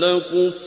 فلنقصن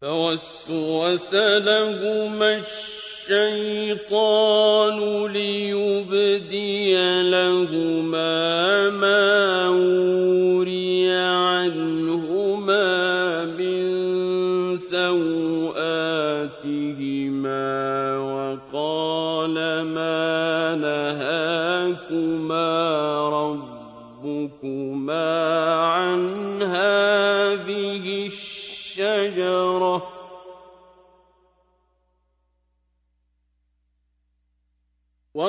فَوَسْوَسَ لَهُمَا الشَّيْطَانُ لِيُبْدِيَ لَهُمَا مَا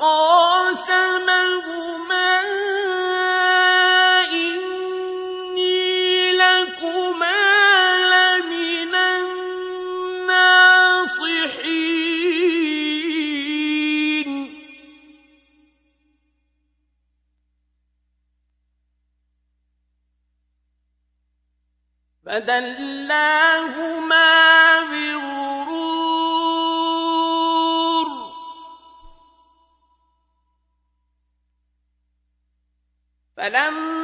وَقَاسَمَهُمَا إِنِّي لَكُمَا لَمِنَ النَّاصِحِينَ. فَدَلَّاهُمَا فَلَمَّا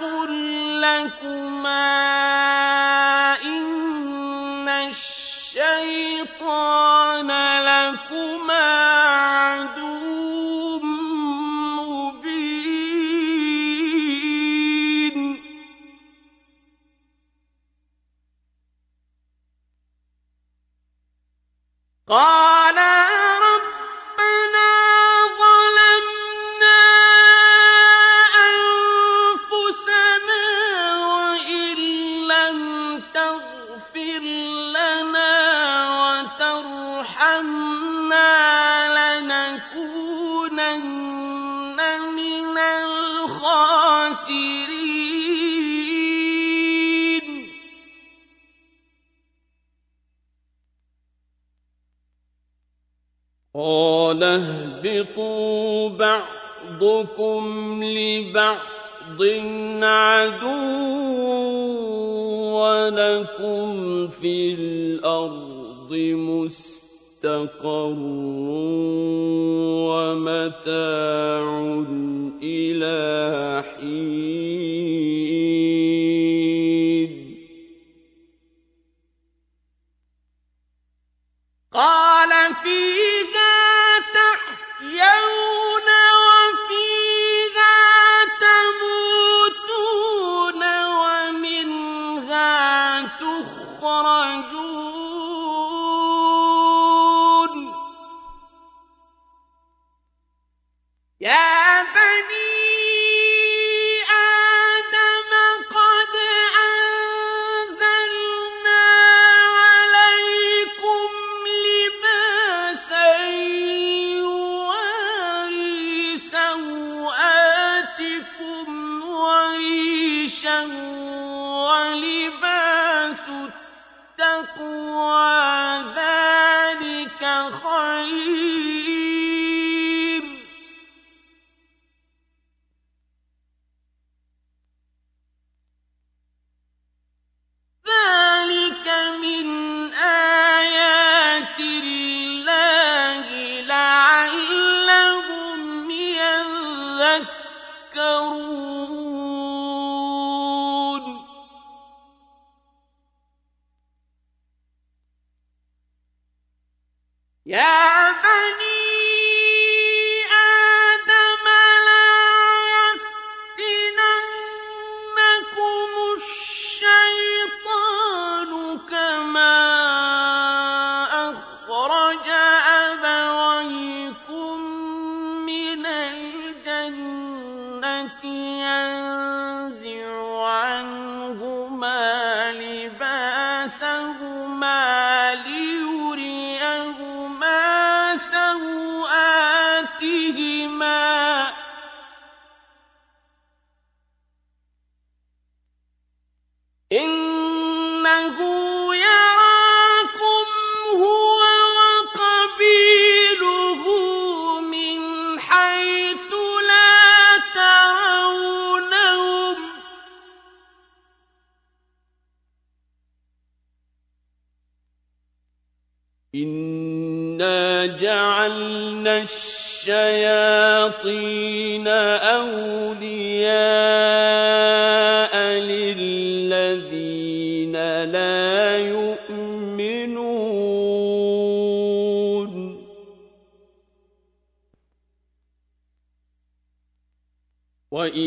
وَأَقُل لَّكُمَا إِنَّ الشَّيْطَانَ لَكُمَا اهْبِطُوا بَعْضُكُمْ لِبَعْضٍ عَدُوٌّ وَلَكُمْ فِي الْأَرْضِ مُسْتَقَرٌّ وَمَتَاعٌ إِلَىٰ حِينٍ. قَالَ فِيهَا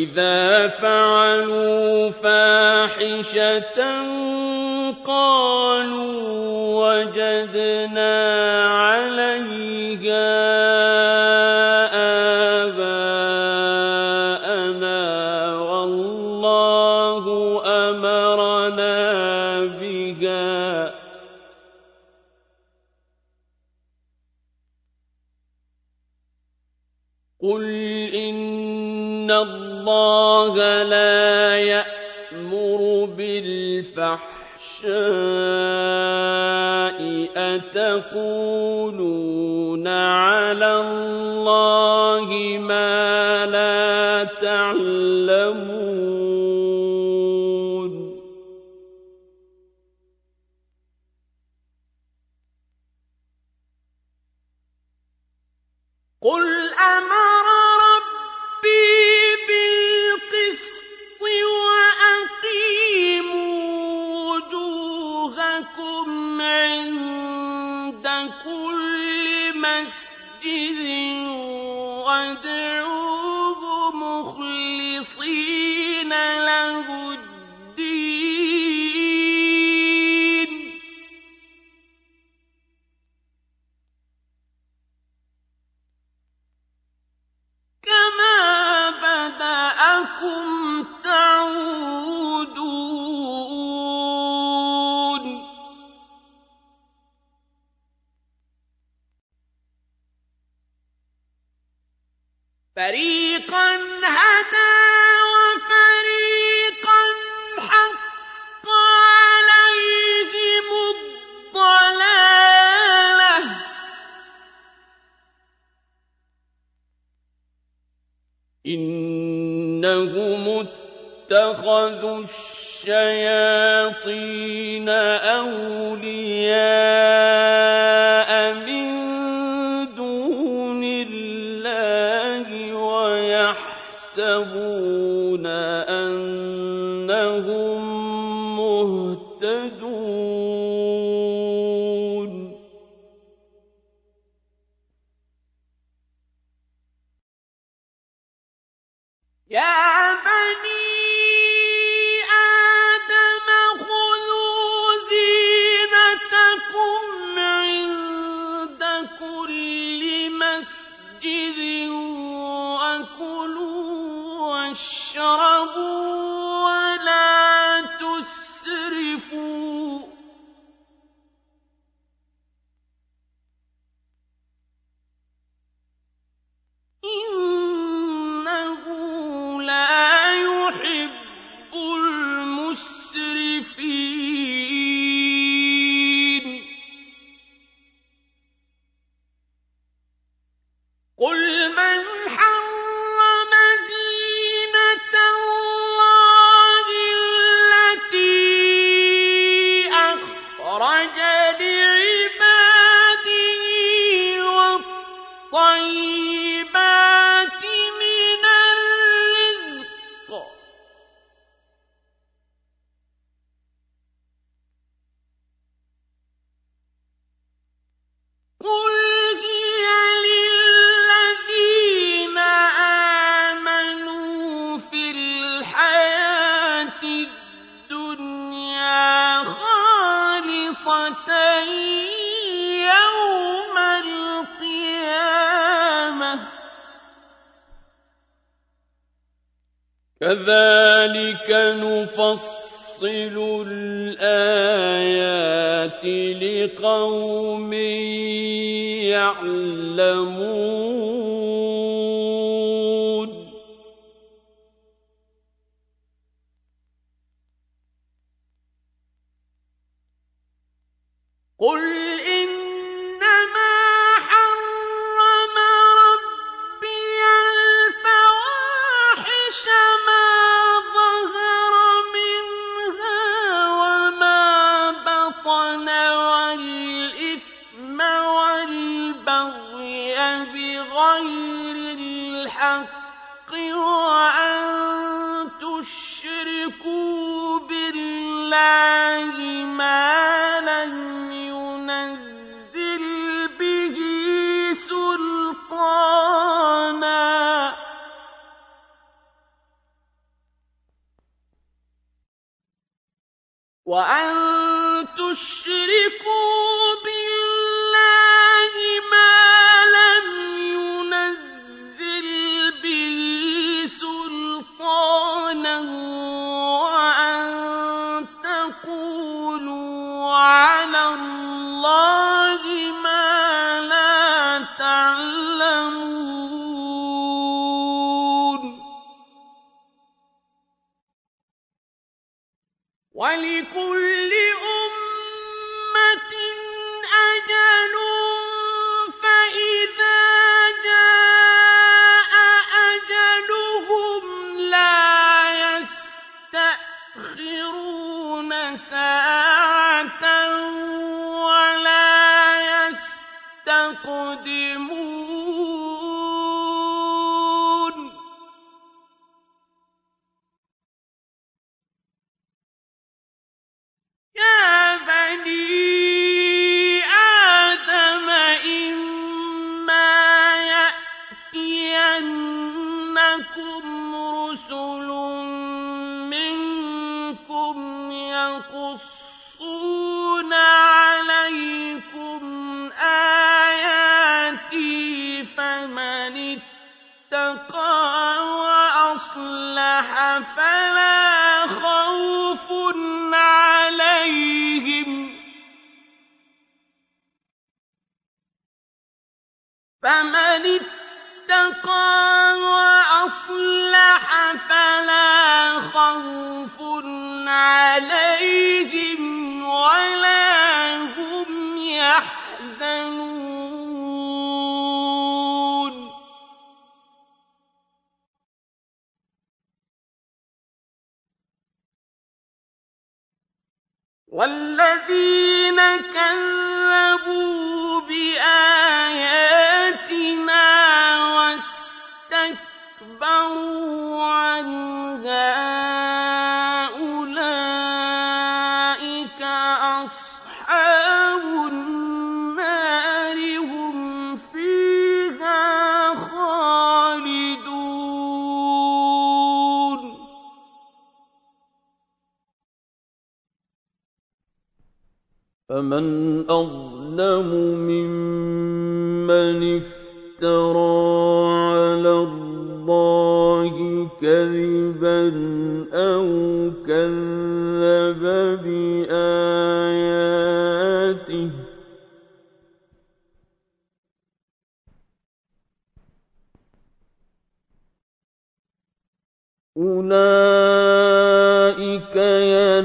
وَإِذَا قُلْ مَنْ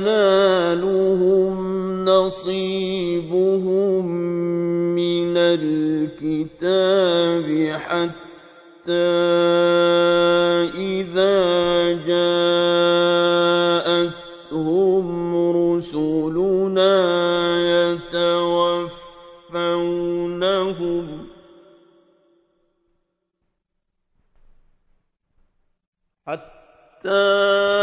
يَنَالُهُمْ نَصِيبُهُم مِّنَ الْكِتَابِ حَتَّىٰ إِذَا جَاءَتْهُمْ رُسُلُنَا يَتَوَفَّوْنَهُمْ حَتَّىٰ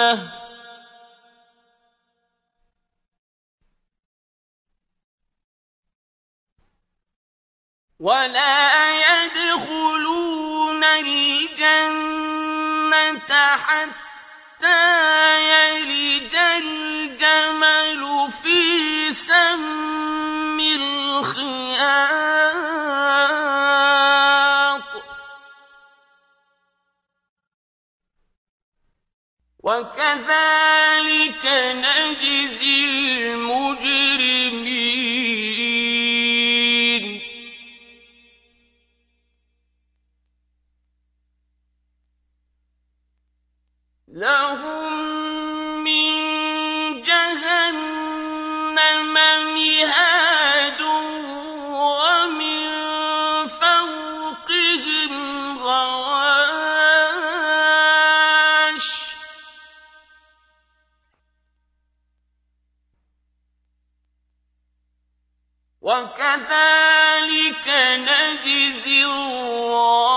الجنة. ولا يدخلون الجنة حتى يلج الجمل في سم الخيام. وكذلك نجزي المجرمين. لهم وكذلك نجزي الظالمين.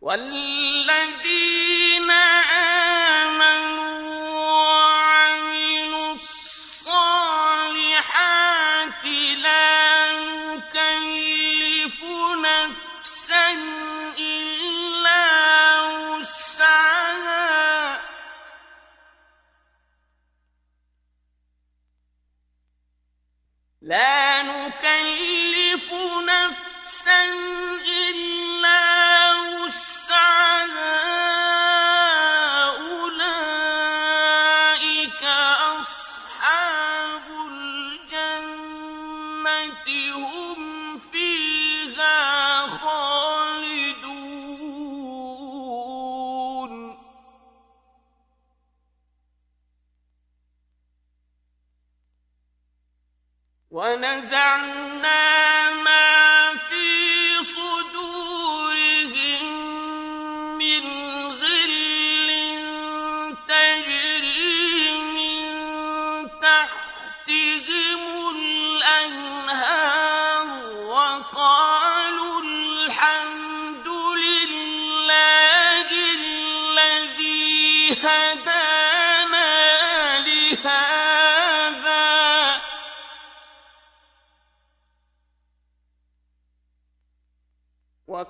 والذين إلا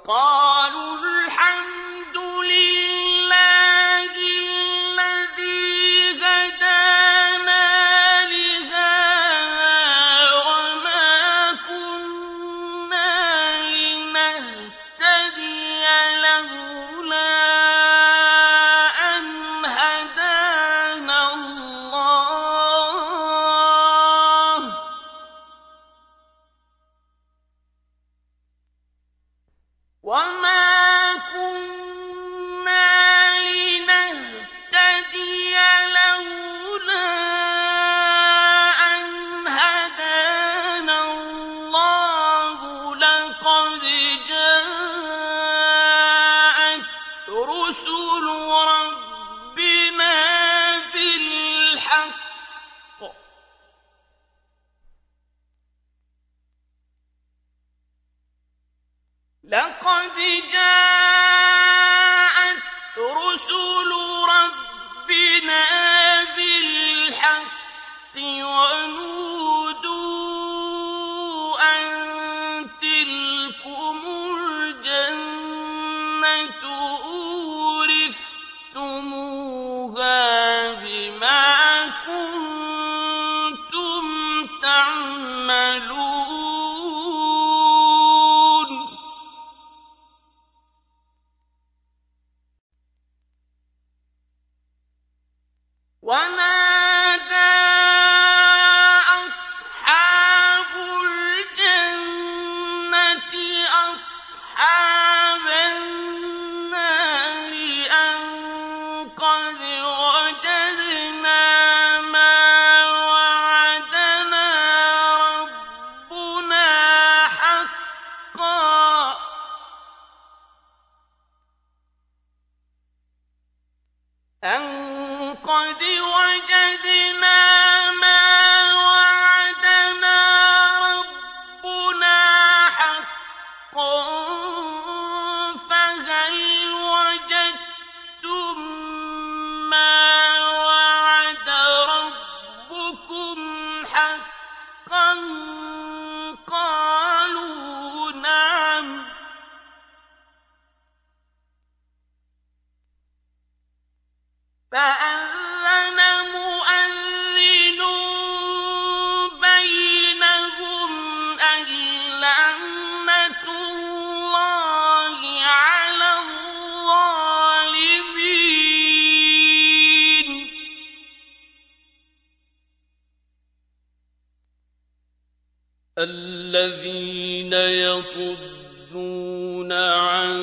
قال أن قد يصدون عن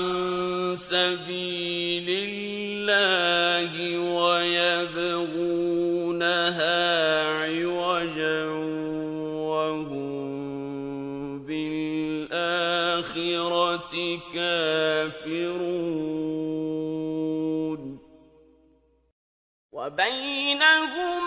سبيل الله ويبغونها عوجا وهم بالآخرة كافرون. وبينهم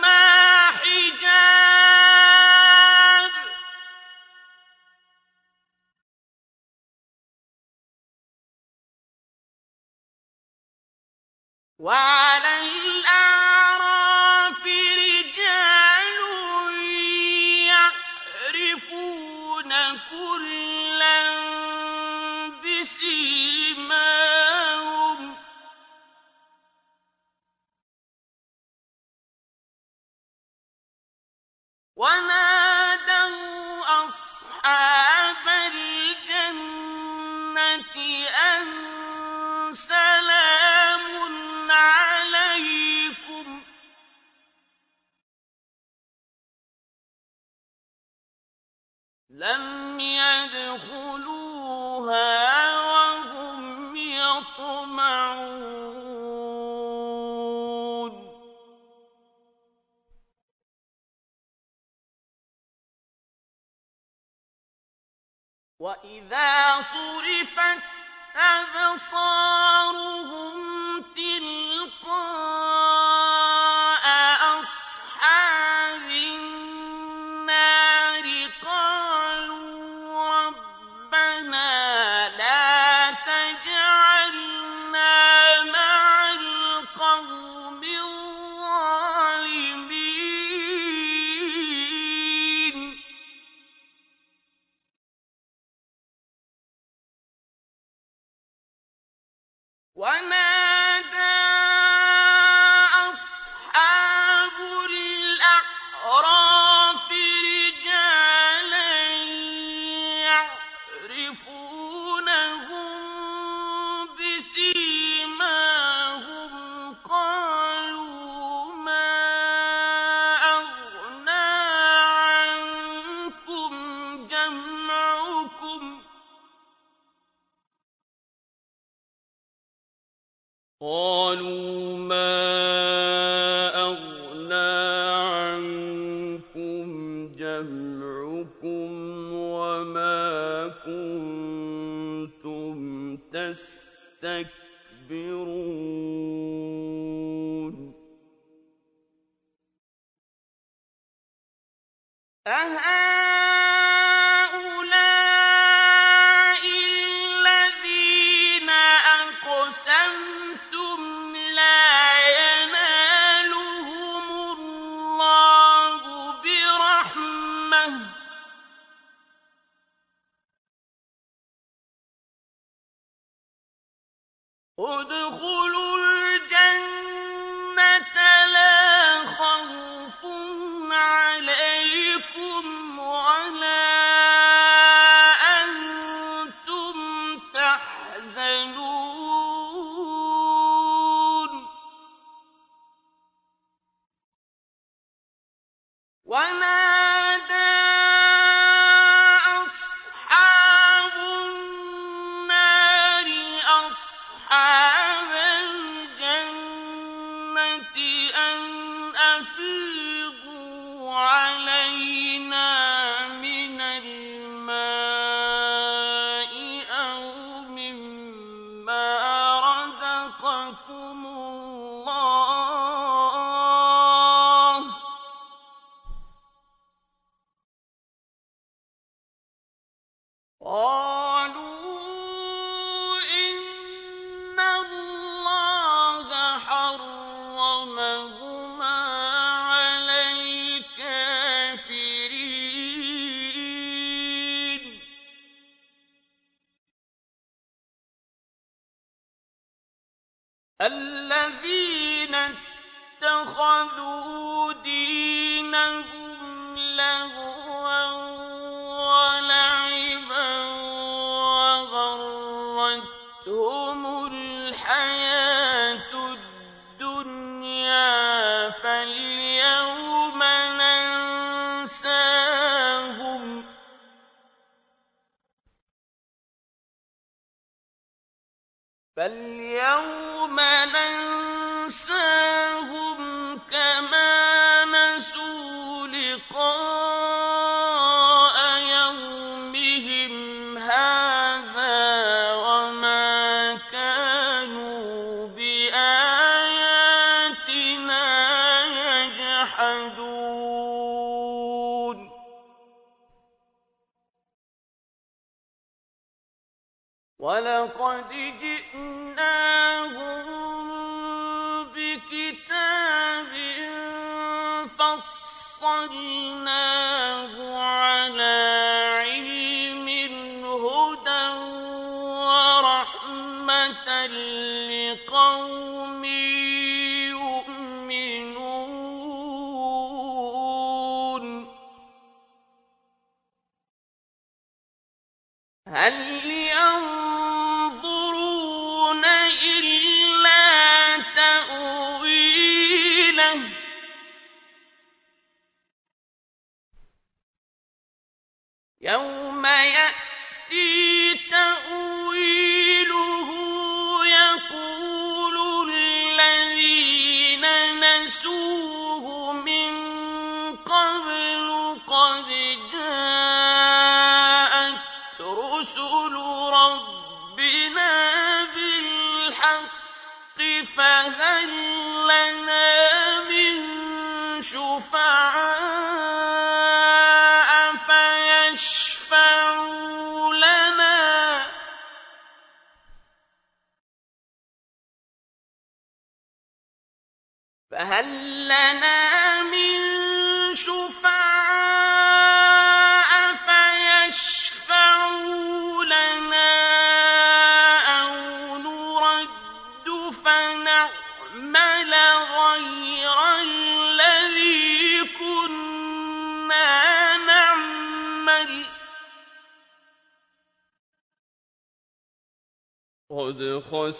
قَدْ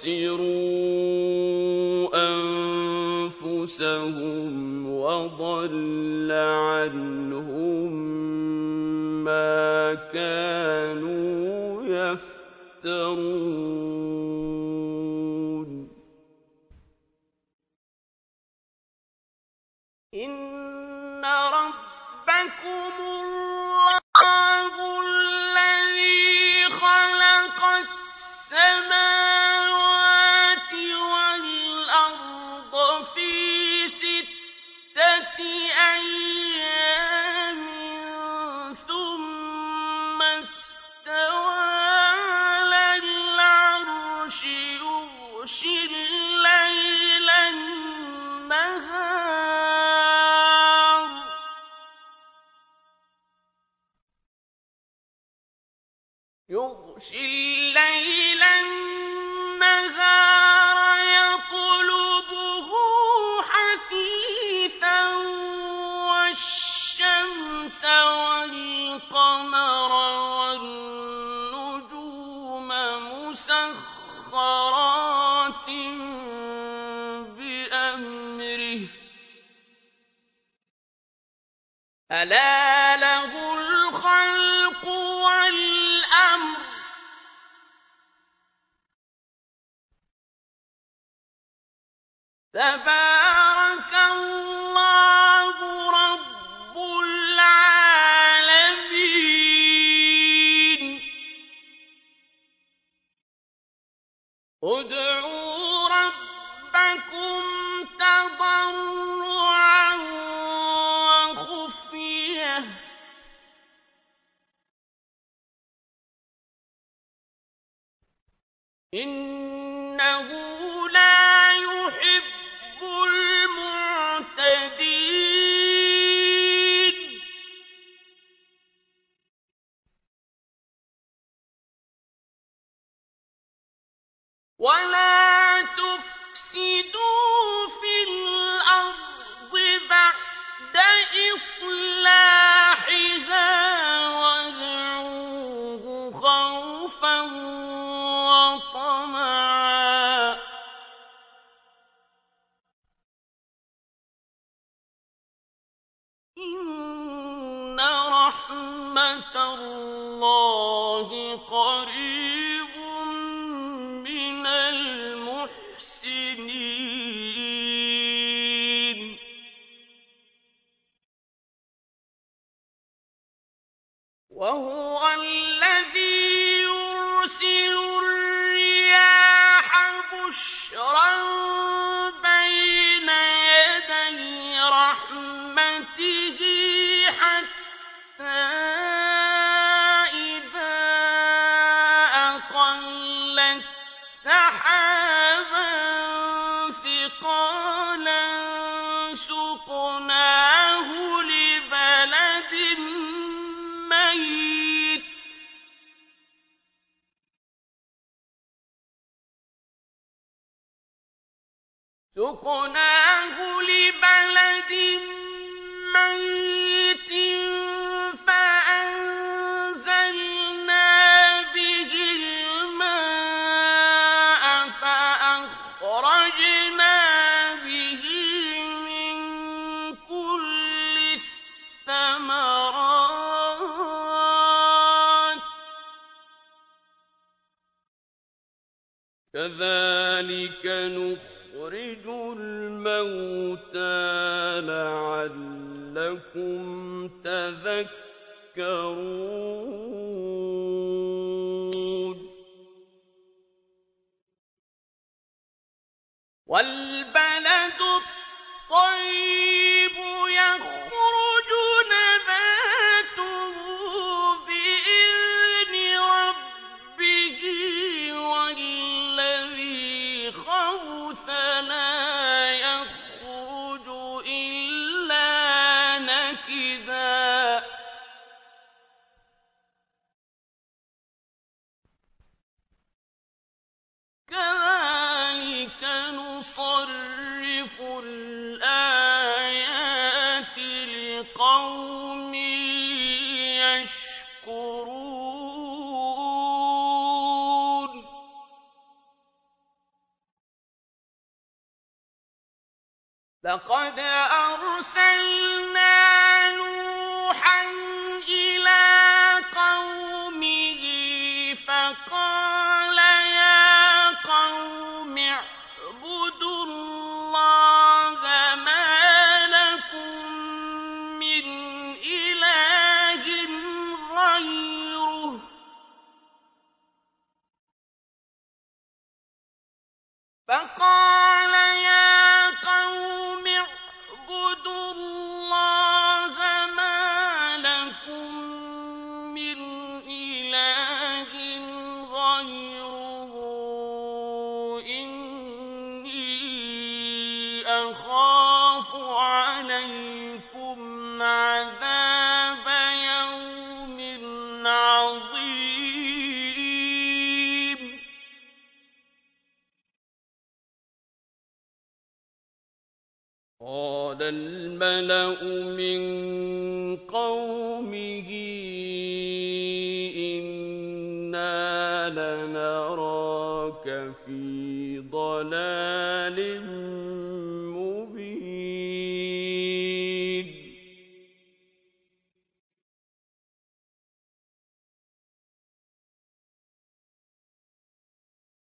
تَبَارَكَ اللَّهُ.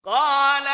قَالَ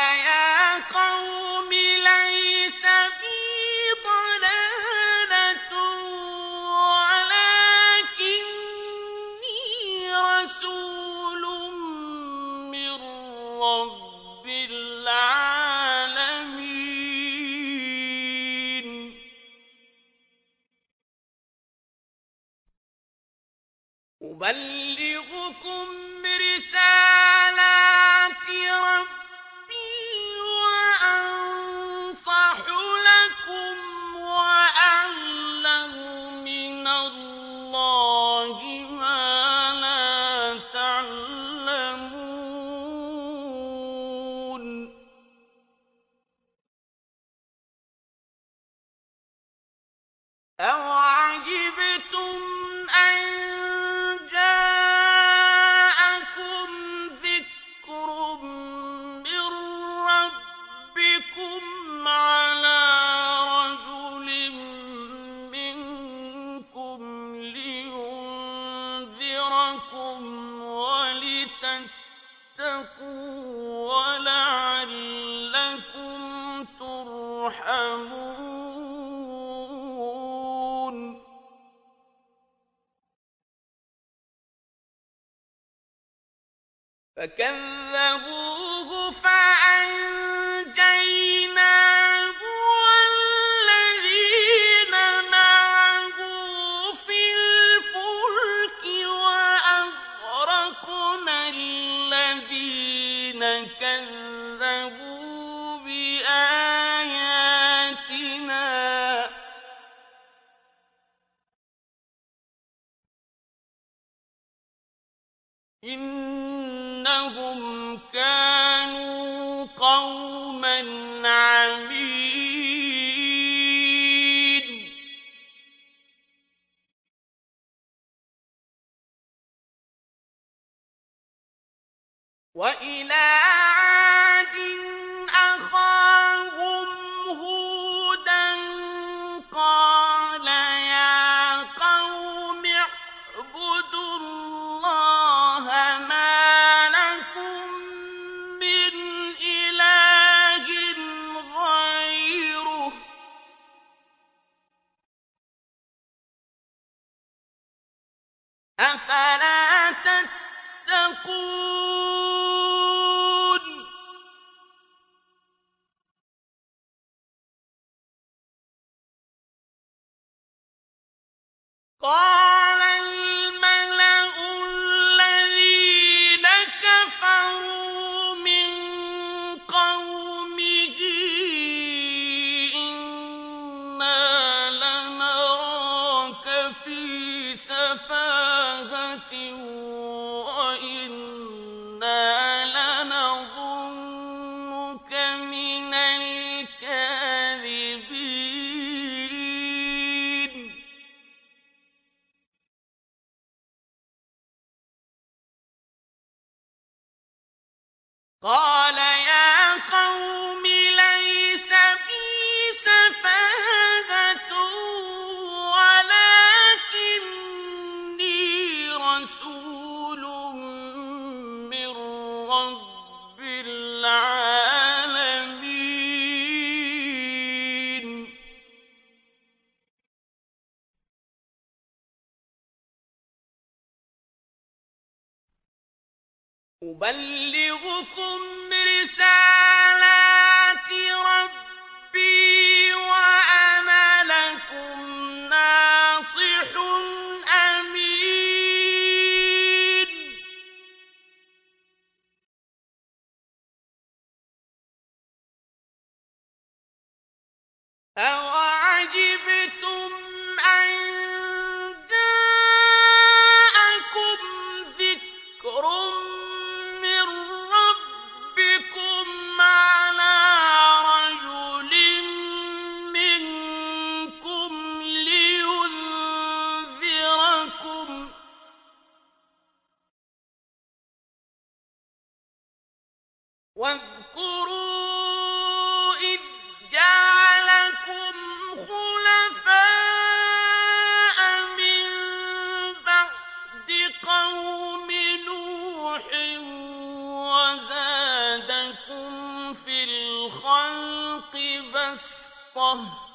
الْخَاصَّةِ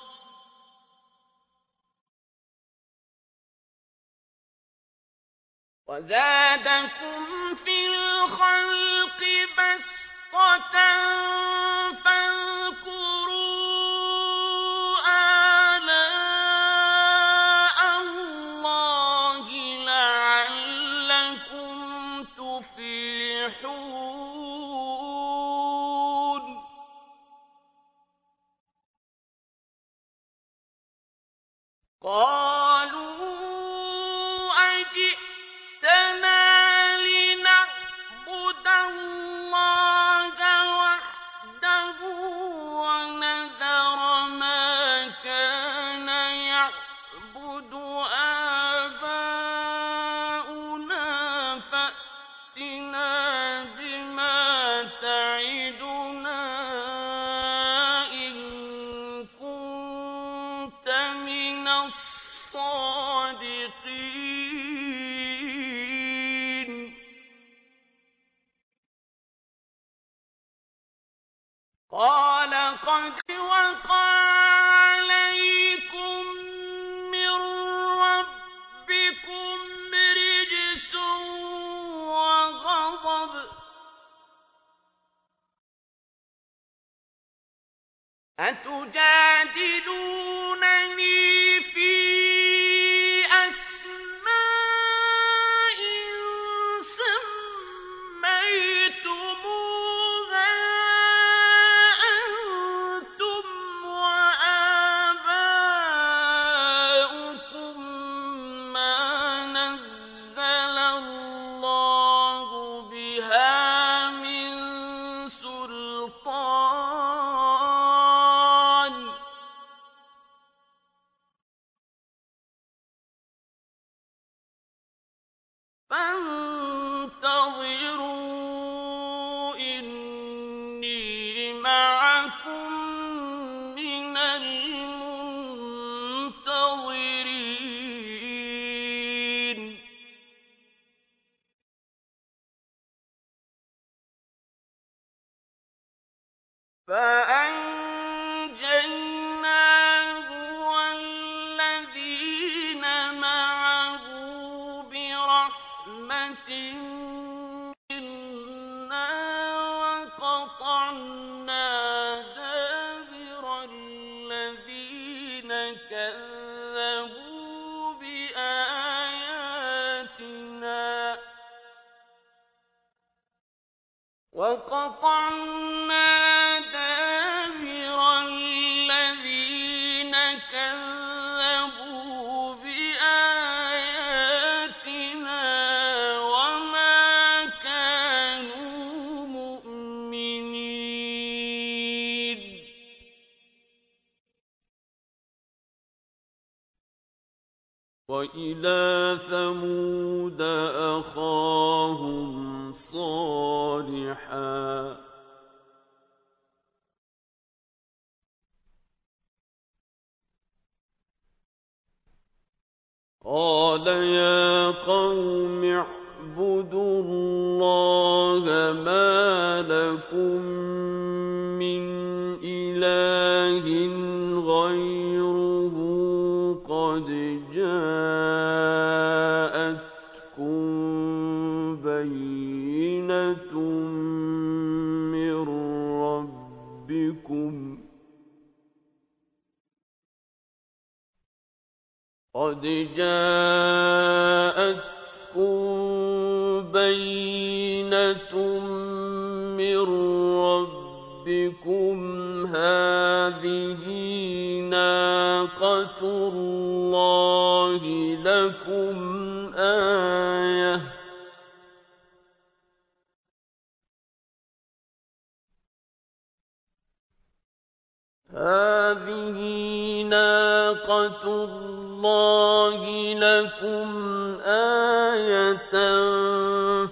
وَزَادَكُمْ فِي الْخَلْقِ بَسْطَةً فَاذْكُرُوا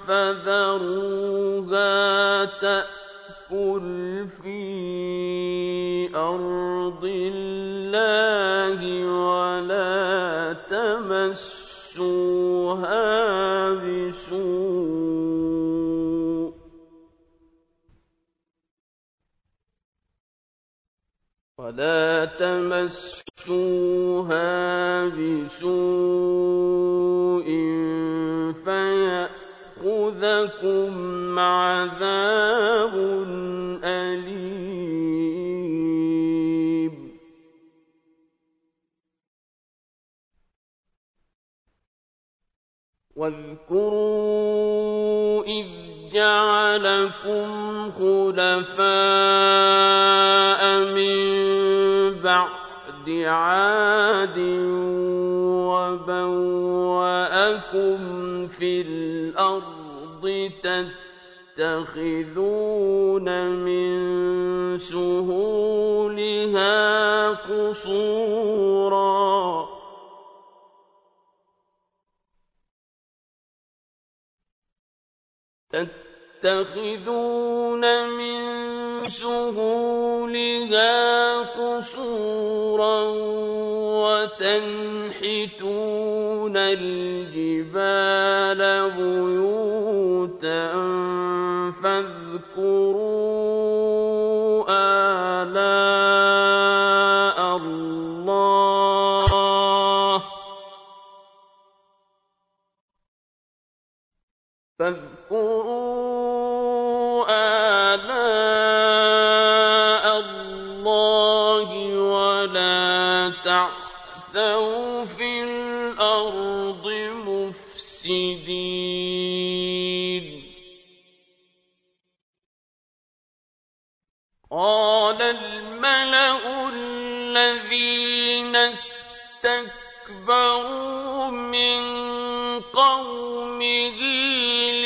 فَذَرُوهَا تَأْكُلْ فِي أَرْضِ اللَّهِ وَلَا تَمَسُّوهَا عَذَابٌ أَلِيمٌ. وَاذْكُرُوا إِذْ جَعَلَكُمْ خُلَفَاءَ مِن بَعْدِ عَادٍ وَبَوَّأَكُمْ فِي الْأَرْضِ يتخذون من سهولها قصورا. تَتَّخِذُونَ مِن سُهُولِهَا قُصُورًا وَتَنْحِتُونَ الْجِبَالَ بُيُوتًا فَاذْكُرُوا آلَاءَ اسْتَكْبَرُوا مِن قَوْمِهِ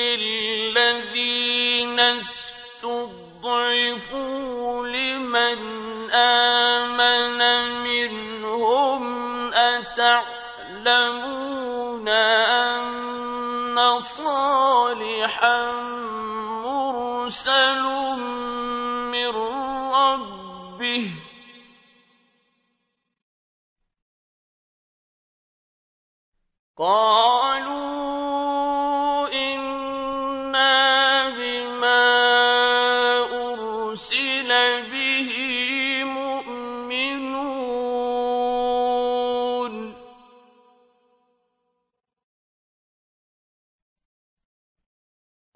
لِلَّذِينَ اسْتُضْعِفُوا لِمَنْ آمَنَ مِنْهُمْ أَتَعْلَمُونَ أَنَّ صَالِحًا مُّرْسَلٌ قَالُوا إِنَّا بِمَا أُرْسِلَ بِهِ مُؤْمِنُونَ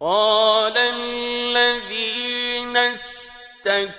قَالَ الَّذِينَ اسْتَكْبَرُوا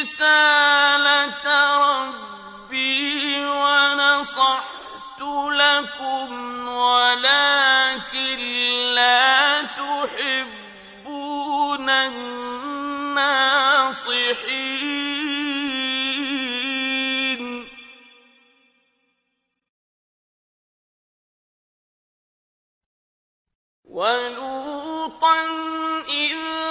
رسالة ربي ونصحت لكم ولكن لا تحبون الناصحين. ولوطا إذ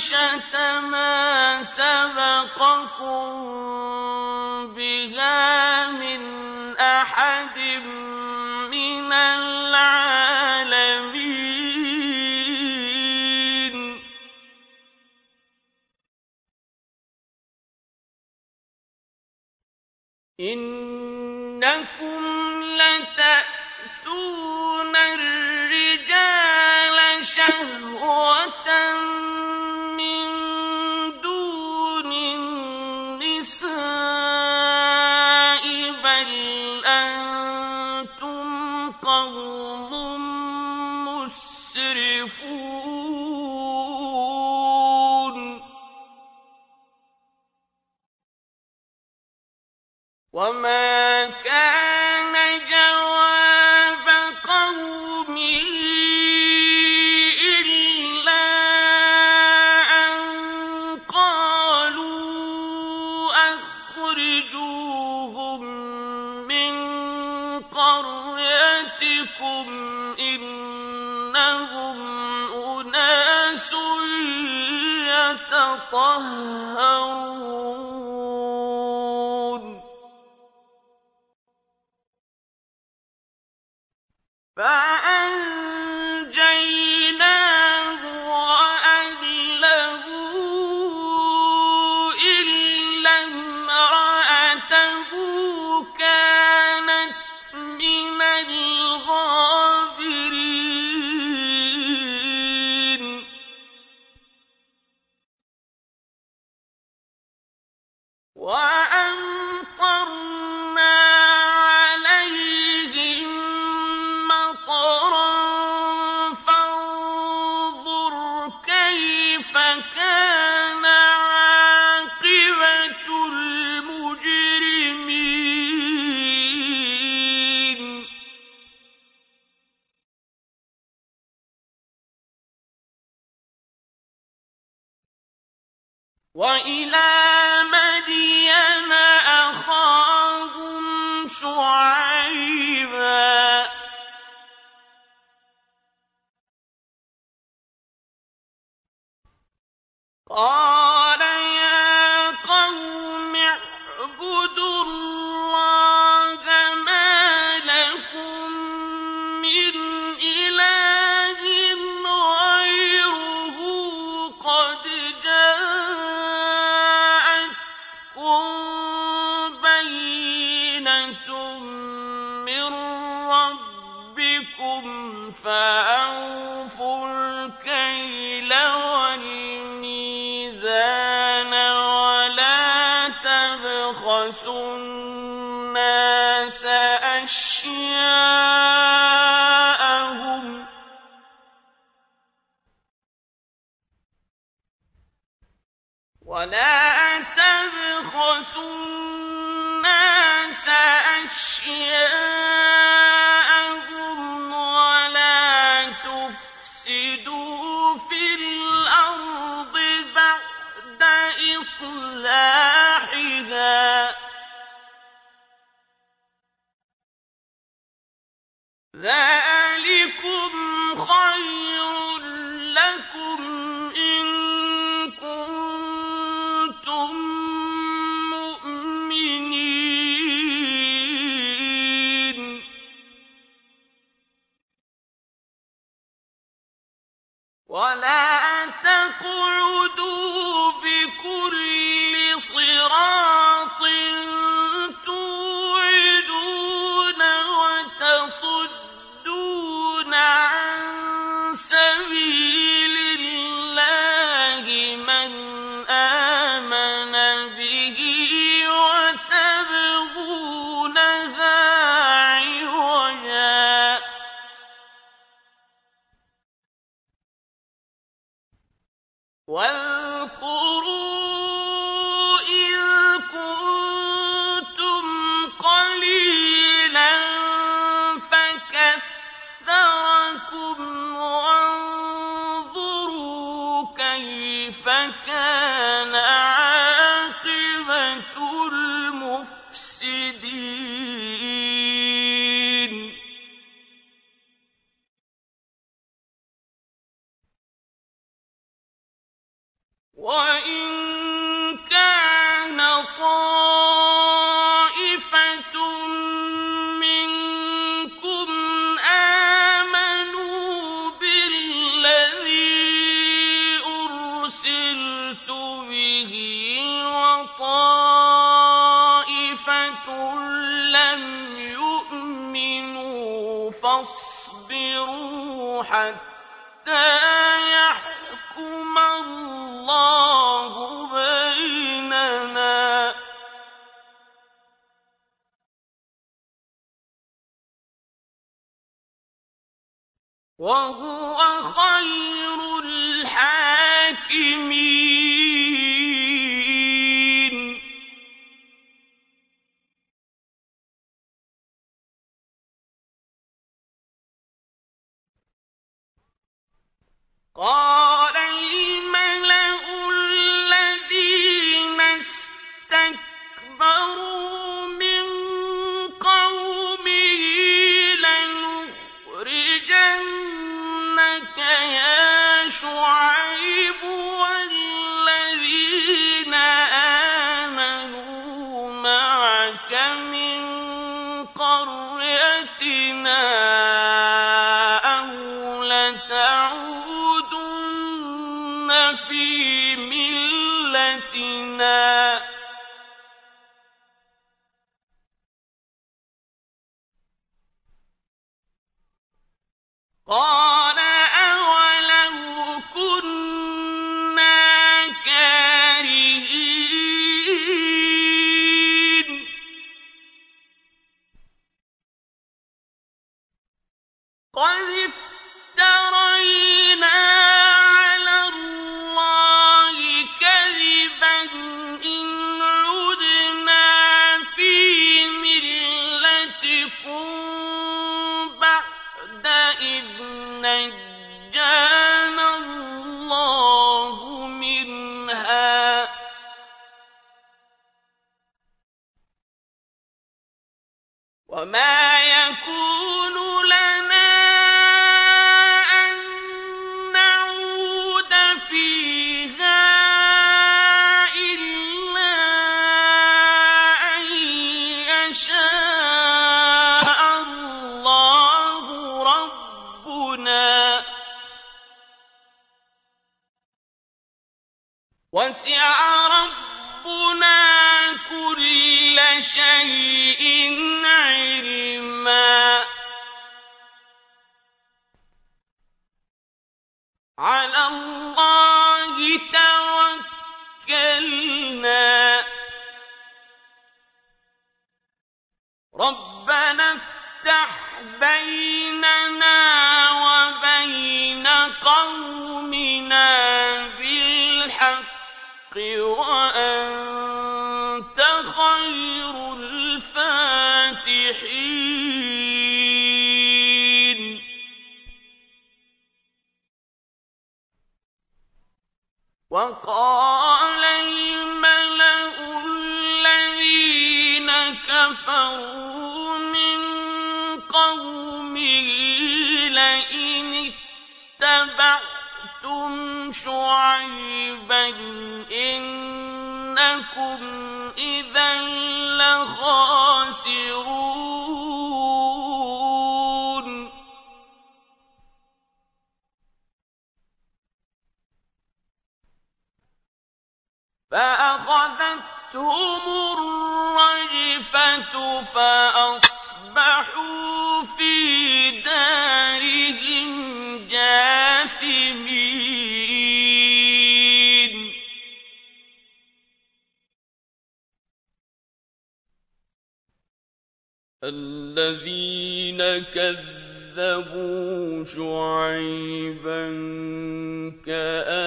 عائشة ما سبقكم بها من أحد من العالمين. إنكم لتأتون الرجال شهوة وما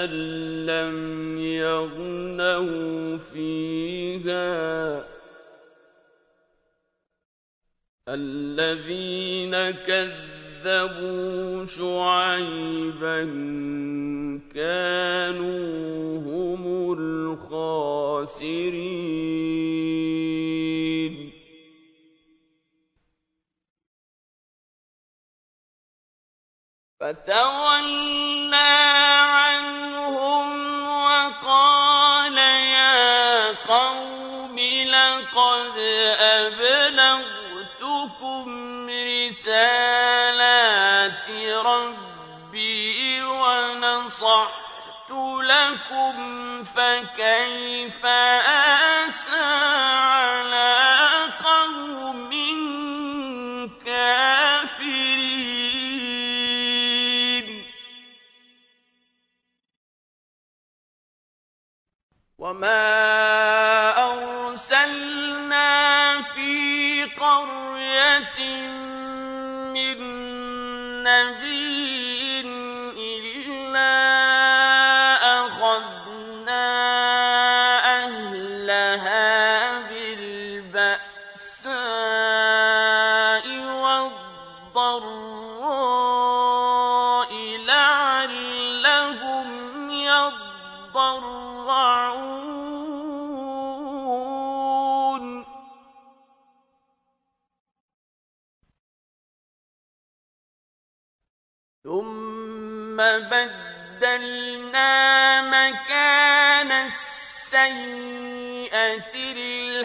لَّمْ يَغْنَوْا فِيهَا ۚ الَّذِينَ كَذَّبُوا شُعَيْبًا كَانُوا هُمُ الْخَاسِرِينَ فَتَوَلَّىٰ رِسَالَاتِ رَبِّي وَنَصَحْتُ لَكُمْ فَكَيْفَ آسَىٰ عَلَىٰ قَوْمٍ كَافِرِينَ؟ وَمَا أَرْسَلْنَا فِي قَرْيَةٍ نَّبِيٍّ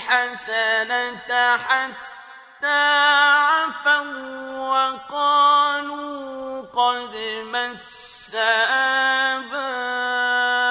الْحَسَنَةَ حَتَّىٰ عَفَوا وَّقَالُوا قَدْ مَسَّ آبَاءَنَا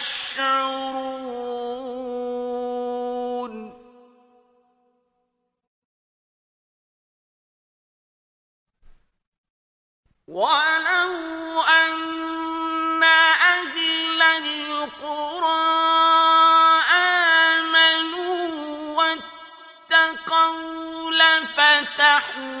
يَشْعُرُونَ وَلَوْ أَنَّ أَهْلَ الْقُرَىٰ آمَنُوا وَاتَّقَوْا لَفَتَحْنَا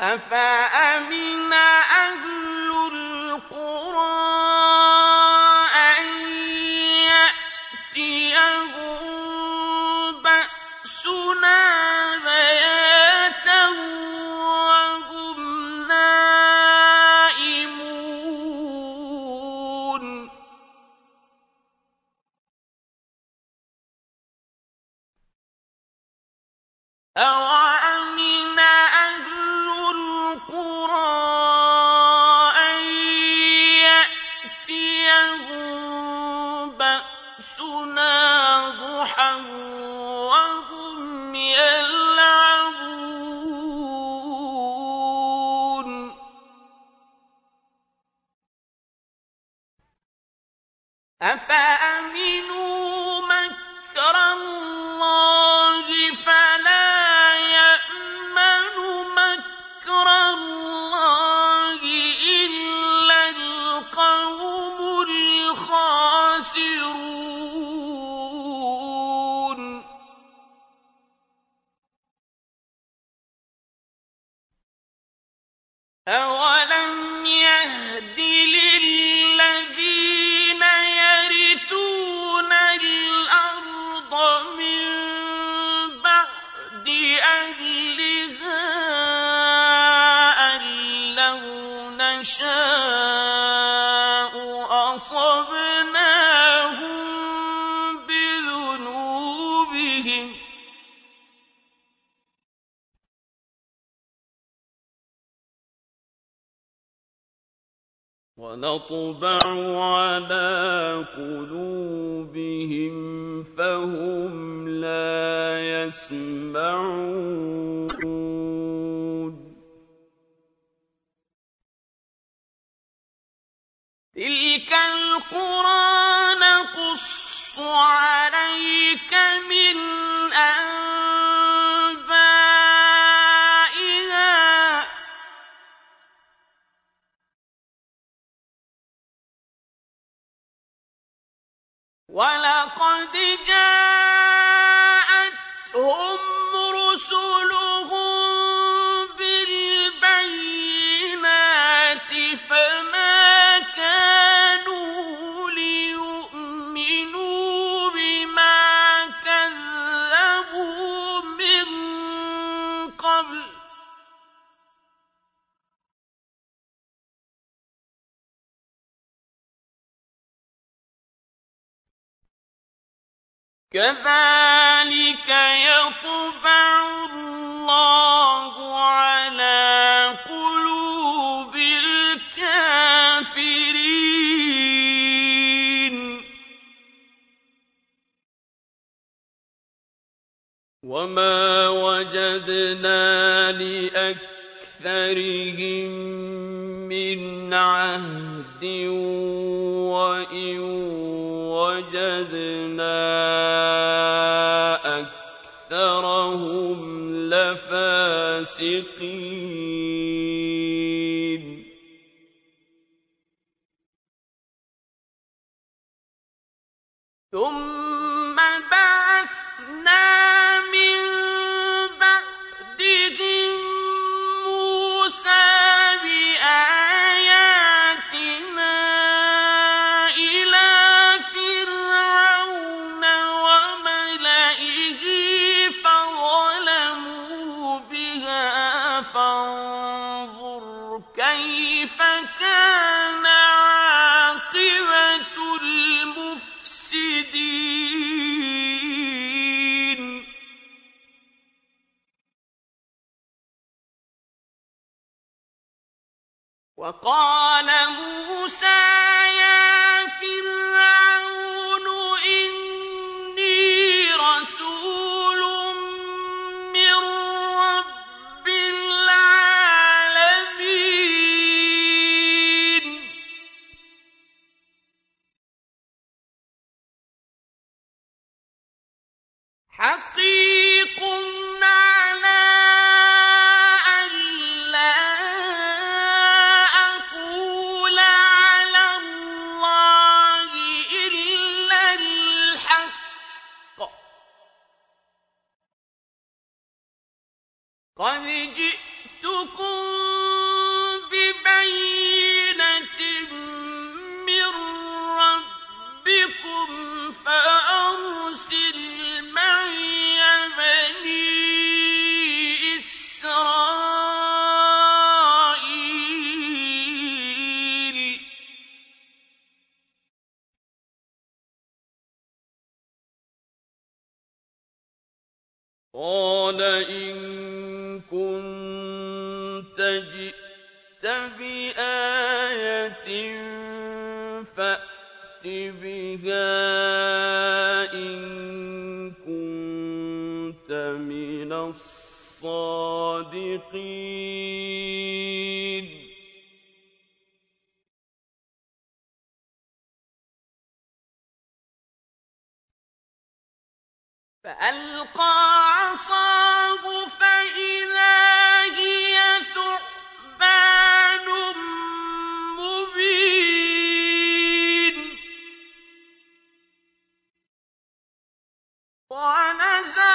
أفأمن أهل القرى هوى تطبع على قلوبهم فهم لا يسمعون. تلك القران نقص عليك من ولقد جاءتهم رسلهم كذلك يطبع الله على قلوب الكافرين. وما وجدنا لأكثرهم من عهد فاسقين. ونزع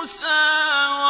مُوسَىٰ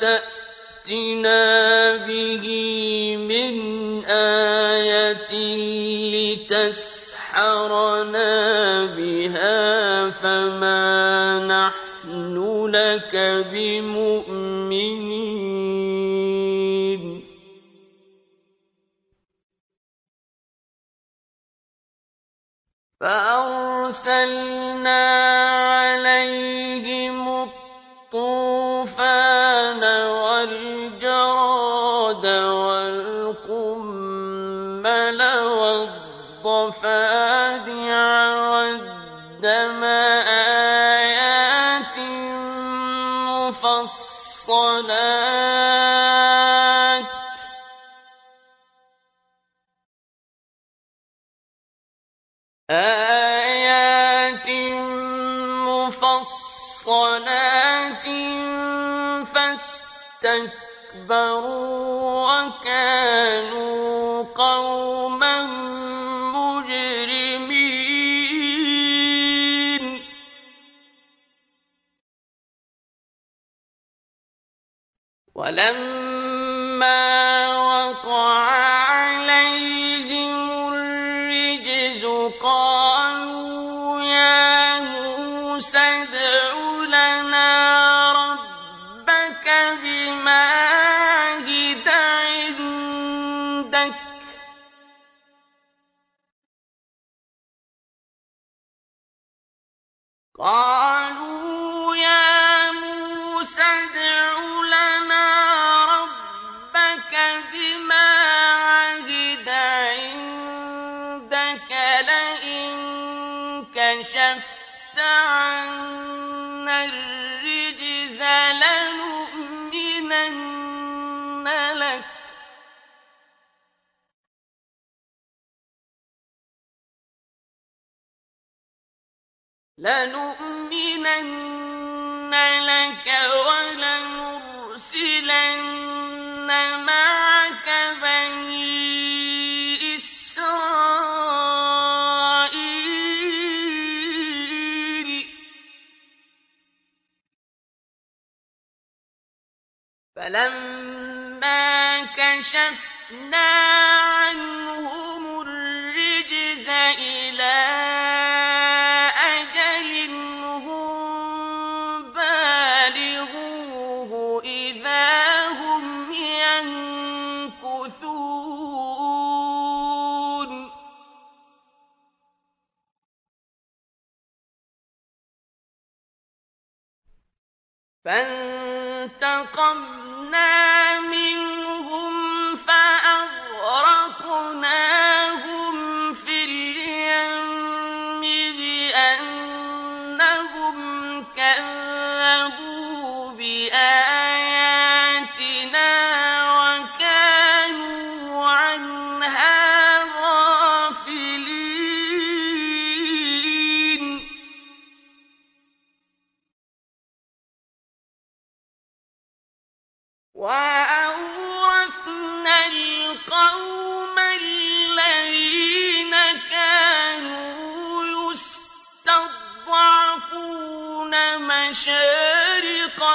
تأتنا به من آية لتسحرنا بها فما نحن لك بمؤمنين. فأرسلنا ولما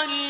مَشَارِقَ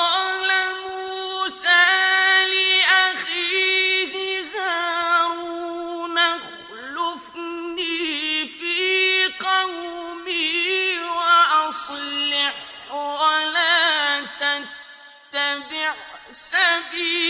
سَبِيلَ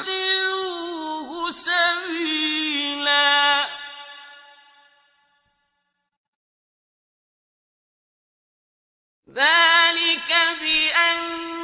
يَتَّخِذُوهُ سَبِيلًا ۚ. ذَٰلِكَ بِأَنَّهُمْ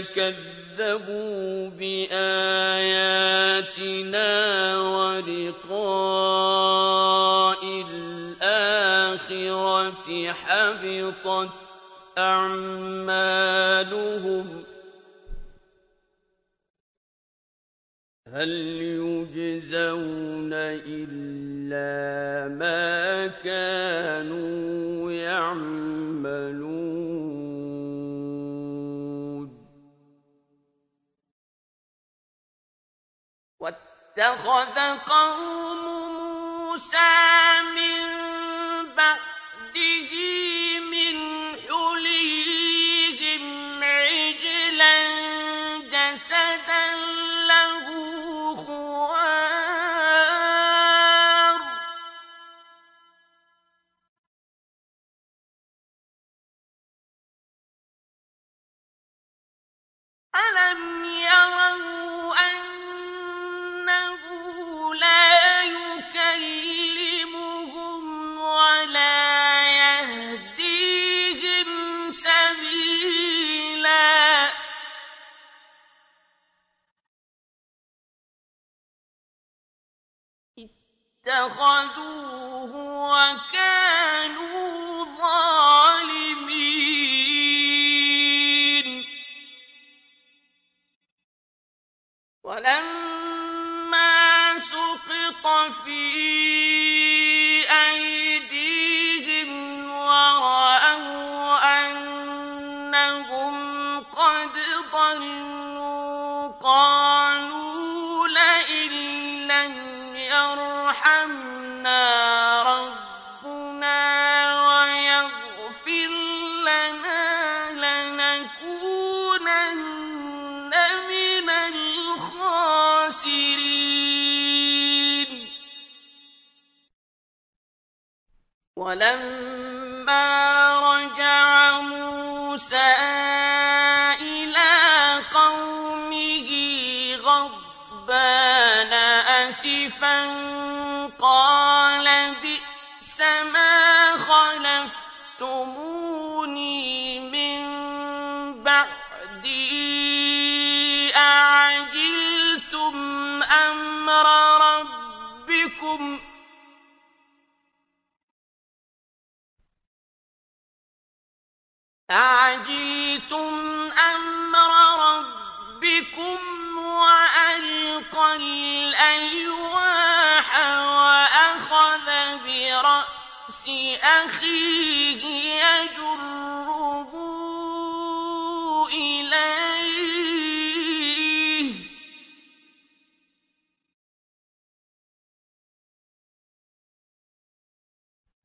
كَذَّبُوا بِآيَاتِنَا وَلِقَاءِ الْآخِرَةِ حَبِطَتْ أَعْمَالُهُمْ. هَلْ يُجْزَوْنَ إِلَّا مَا كَانُوا يَعْمَلُونَ؟ وَاتَّخَذَ قَوْمُ مُوسَىٰ مِن اتَّخَذُوهُ وَكَانُوا وَلَمَّا رَجَعَ مُوسَىٰ إِلَىٰ قَوْمِهِ غَضْبَانَ أَسِفًا أَمْرَ رَبِّكُمْ وَأَلْقَى الْأَلْوَاحَ وَأَخَذَ بِرَأْسِ أَخِيهِ يَجُرُّهُ إِلَيْهِ ۚ.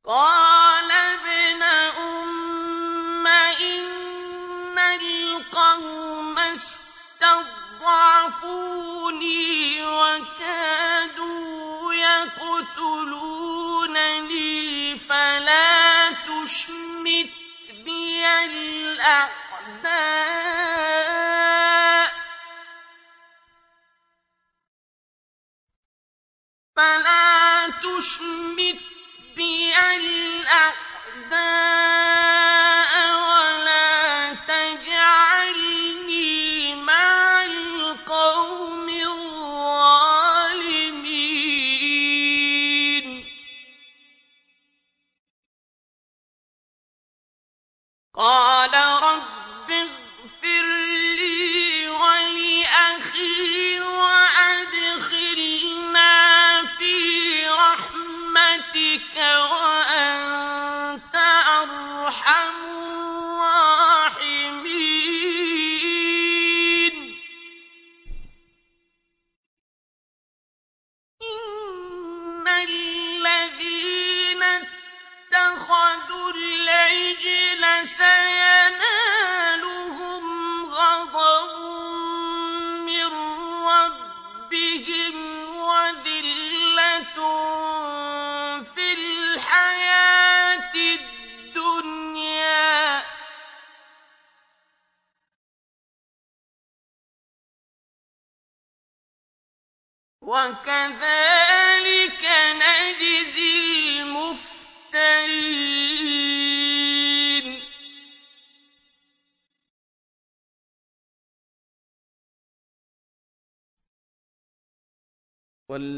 قَالَ اسْتَضْعَفُونِي وَكَادُوا يَقْتُلُونَنِي فَلَا تُشْمِتْ بِيَ الْأَعْدَاءَ.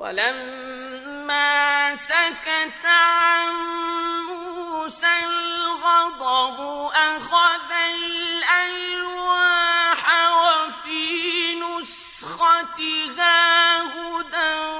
ولما سكت عن موسى الغضب أخذ الألواح وفي نسختها هدى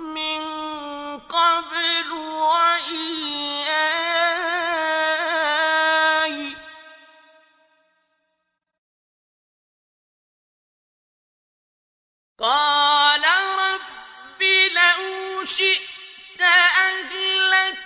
وإياي قال رب لو شئت أهلكتهم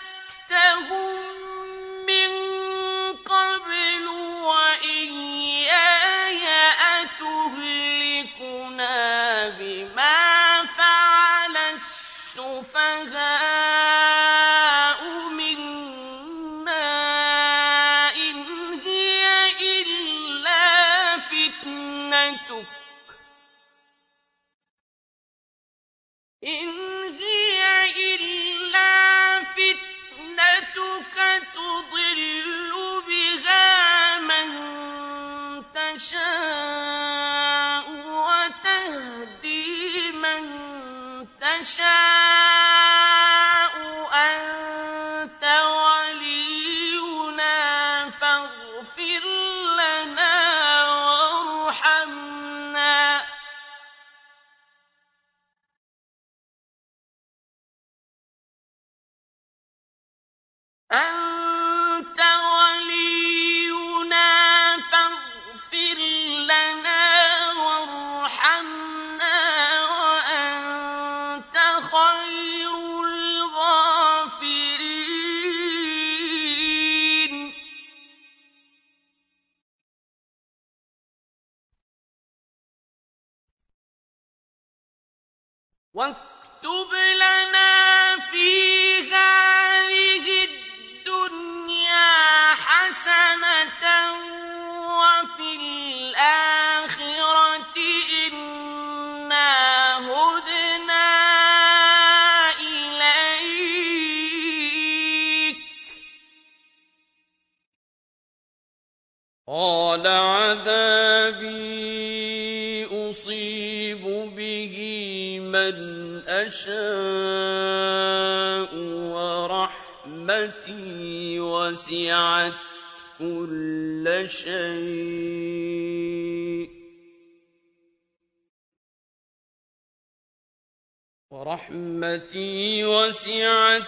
ورحمتي وسعت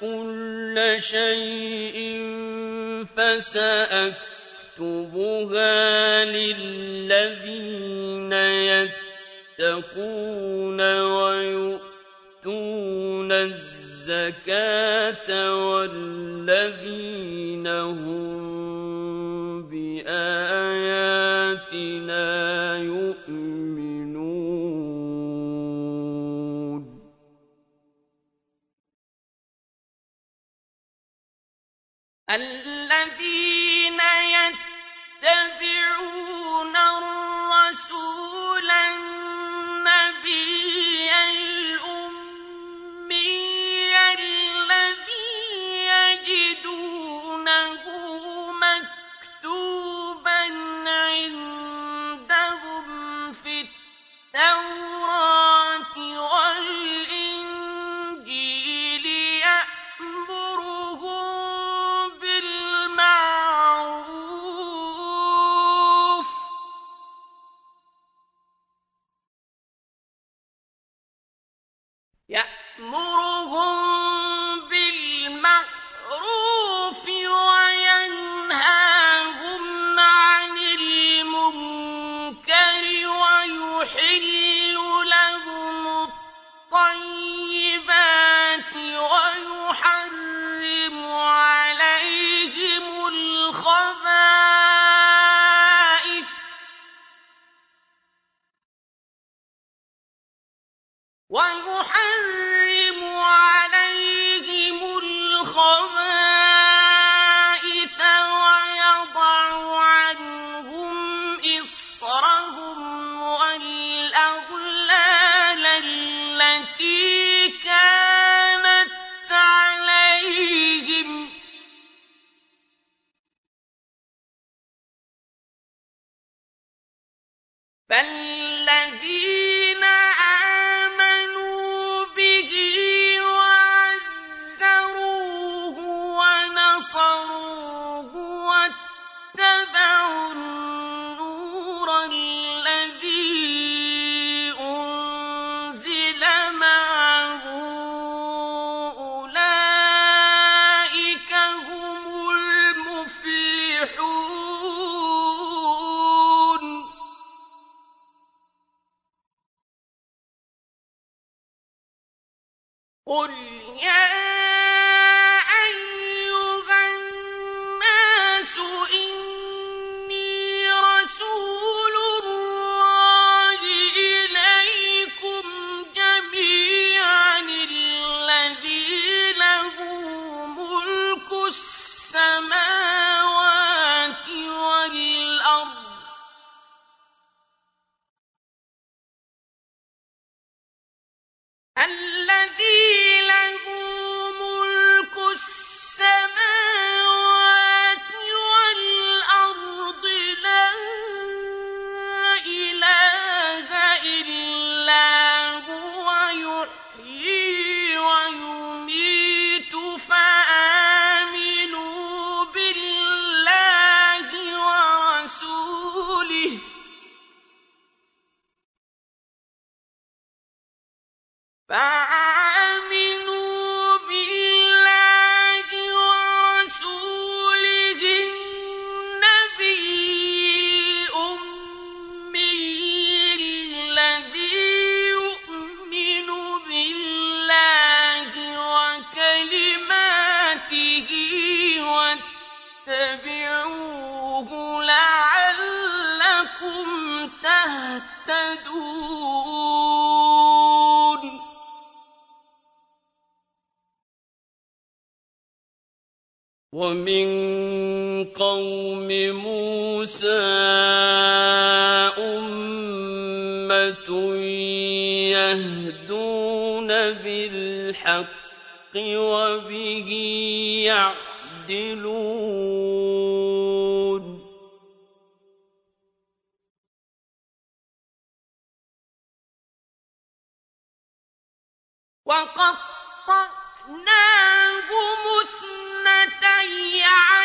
كل شيء فسأكتبها للذين يتقون ويؤتون الزكاة والذين هم بآياتنا الذين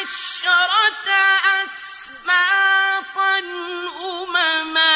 عَشْرَةَ أَسْبَاطًا أُمَمًا ۚ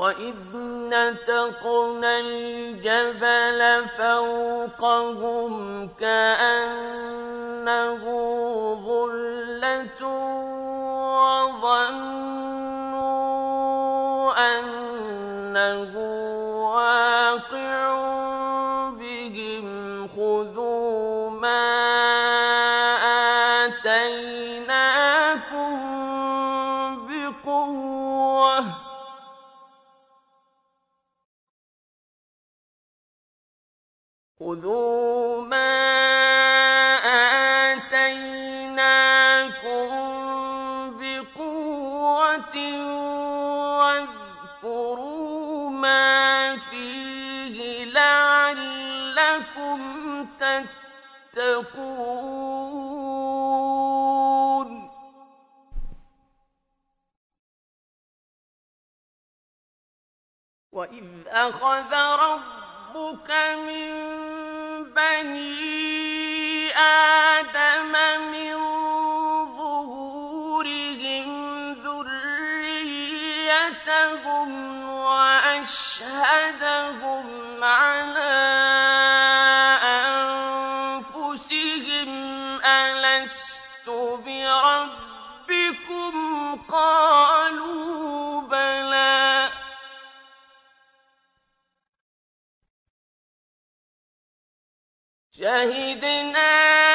وإذ نتقنا الجبل فوقهم كأنه ظلة وظنوا أخذ ربك من بني آدم من ظهورهم ذريتهم وأشهدهم شهدنا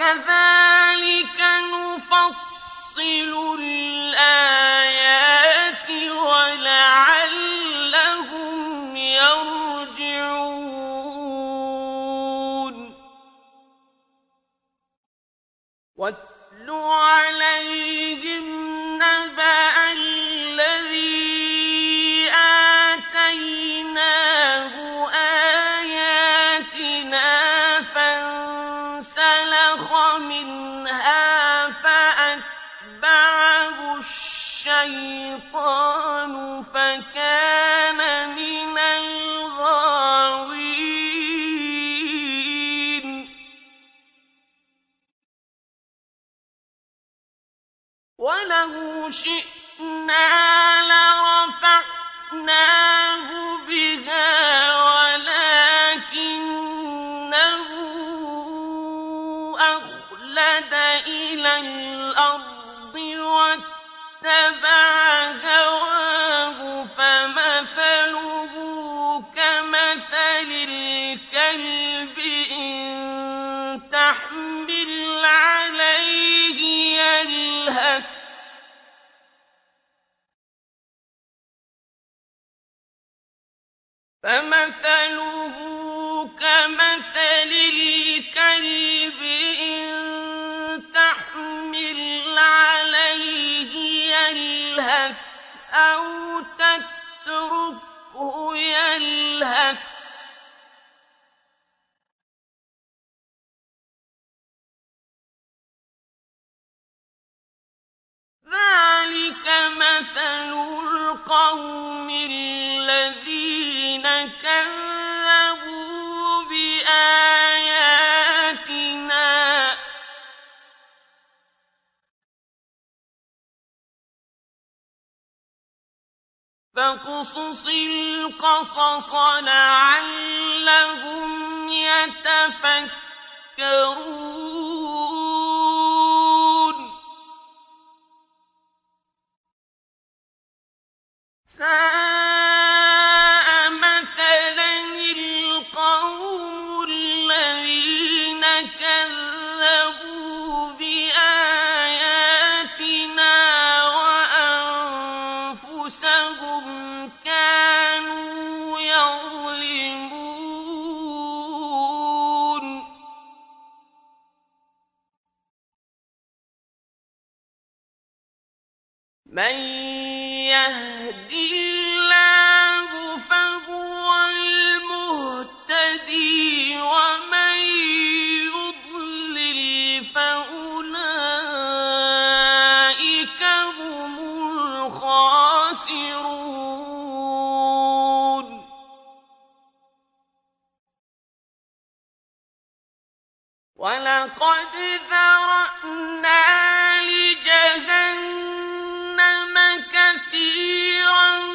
وكذلك نفصل الآيات شئت فمثله كمثل الكلب إن تحمل عليه يلهث أو تتركه يلهث ذلك مثل القوم الذين كذبوا بآياتنا فاقصص القصص لعلهم يتفكرون سَاءَ ذرأنا لجهنم كثيرا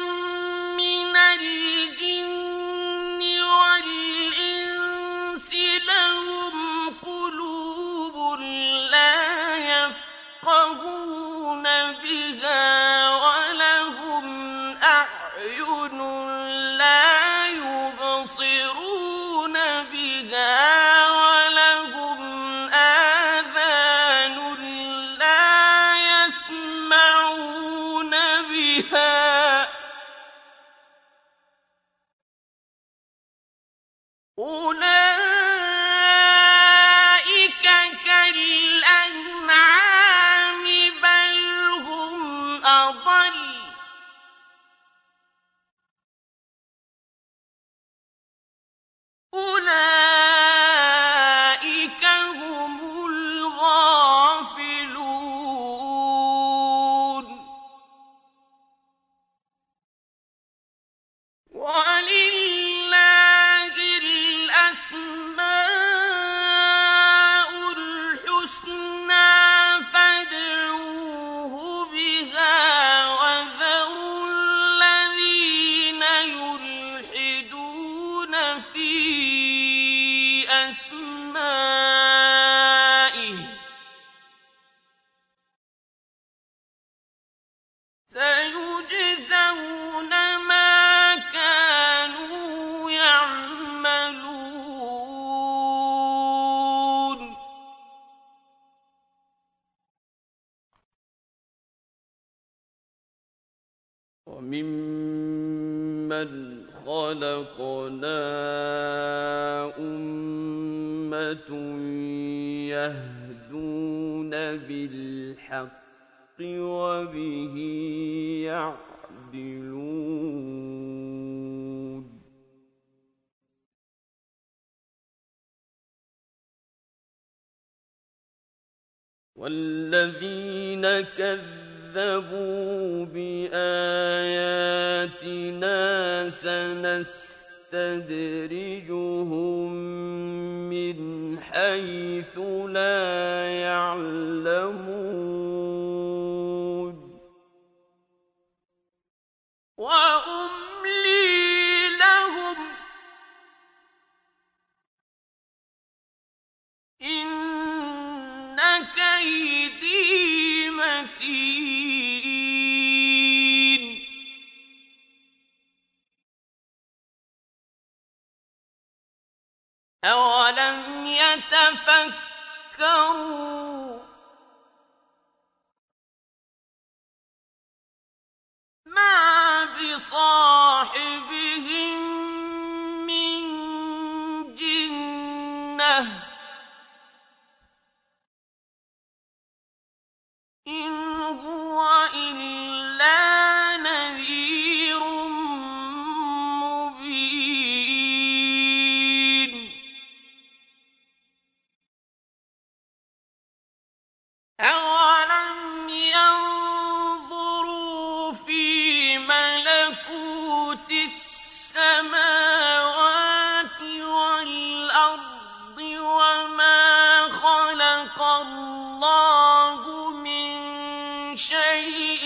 خَلَقَ اللَّهُ مِن شَيْءٍ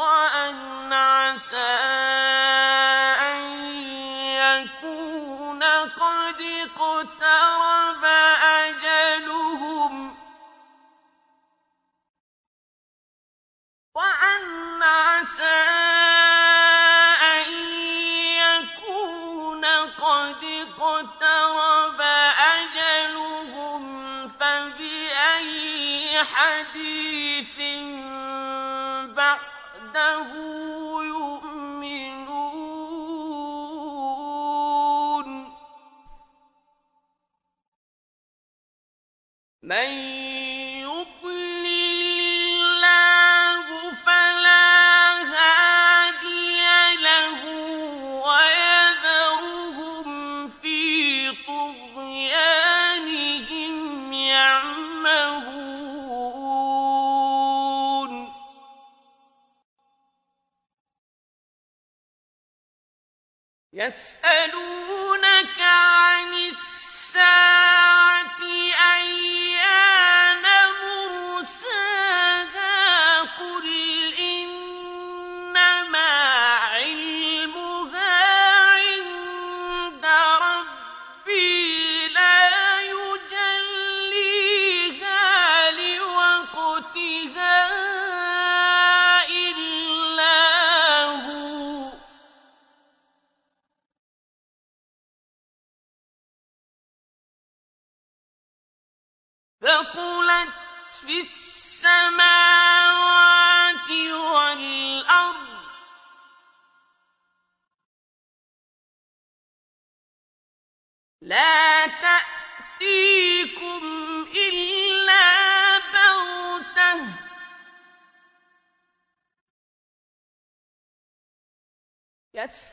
وَأَنْ عَسَىٰ يَسْأَلُونَكَ That's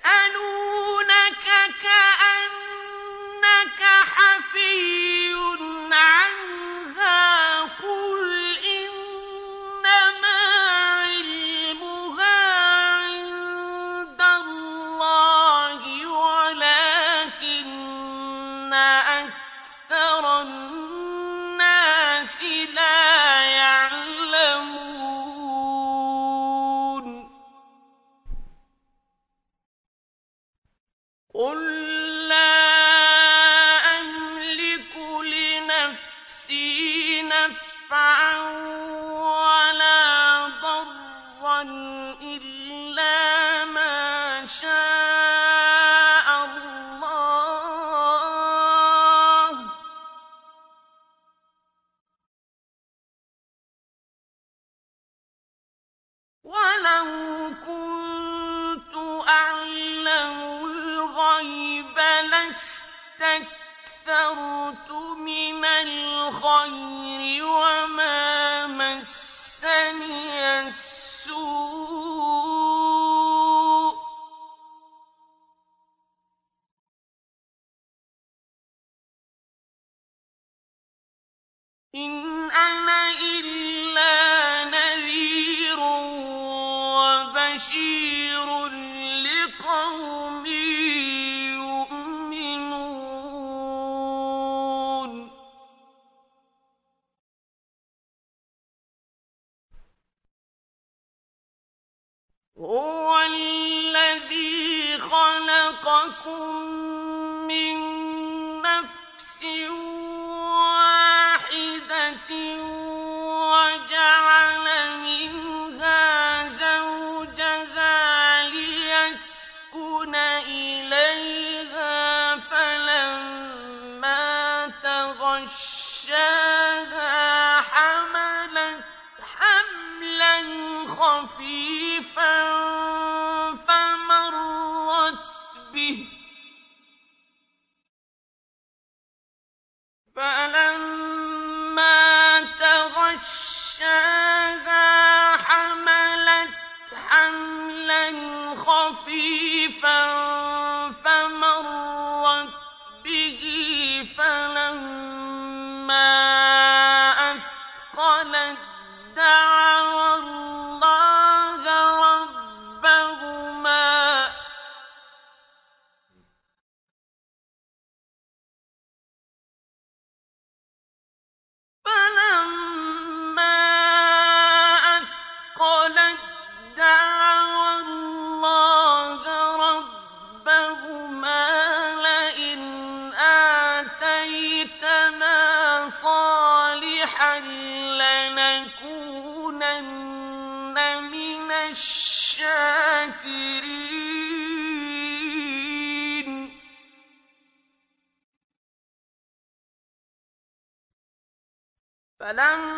فلما